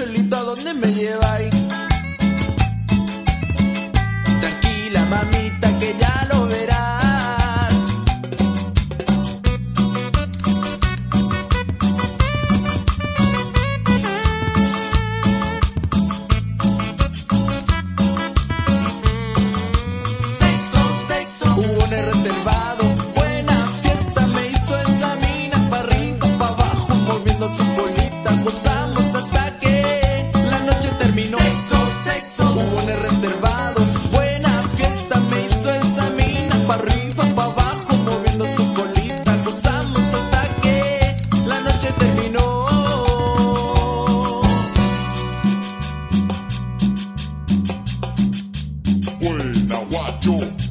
Cholito, ¿a dónde me lleváis? Tranquila, mamita, que ya lo verás. Sexo, sexo, jugones reservado. Buena fiesta me hizo esa mina. Pa' arriba, pa' abajo, moviendo su now I do.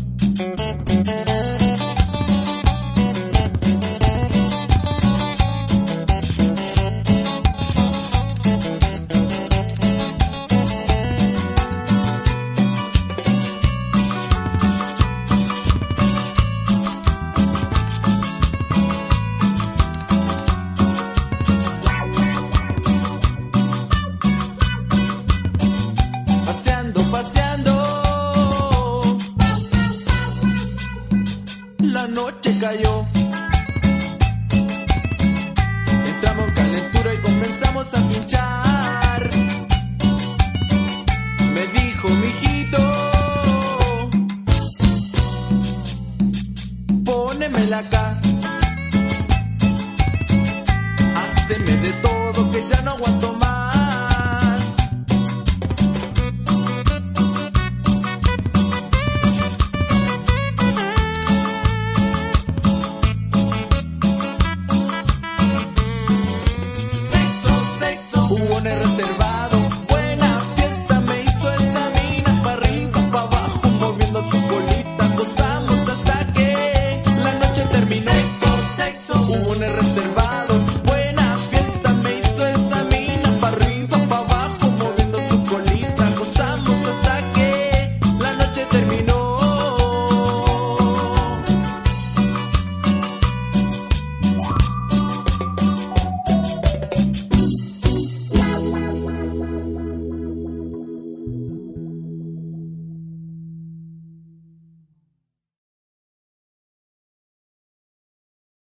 cayó. Entramos en calentura y comenzamos a pinchar. Me dijo mi hijito, ponemela acá, haceme de